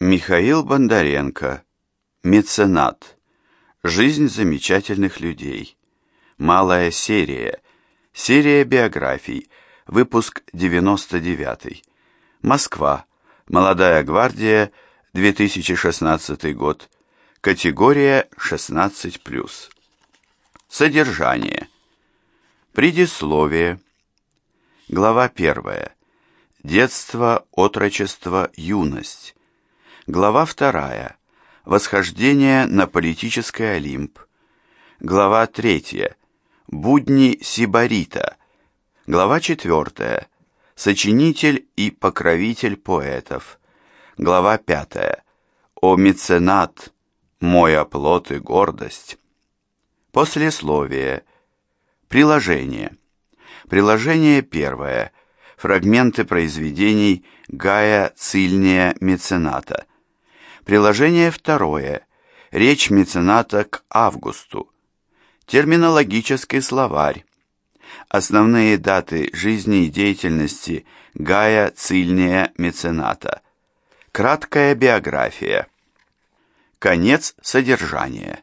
Михаил Бондаренко. Меценат. Жизнь замечательных людей. Малая серия. Серия биографий. Выпуск 99. Москва. Молодая гвардия. 2016 год. Категория 16+. Содержание. Предисловие. Глава 1. Детство, отрочество, юность. Глава 2. Восхождение на политический Олимп. Глава 3. Будни Сибарита. Глава 4. Сочинитель и покровитель поэтов. Глава 5. О меценат, мой оплот и гордость. Послесловие. Приложение. Приложение первое. Фрагменты произведений Гая Цильния Мецената. Приложение второе. Речь мецената к Августу. Терминологический словарь. Основные даты жизни и деятельности Гая Цильния Мецената. Краткая биография. Конец содержания.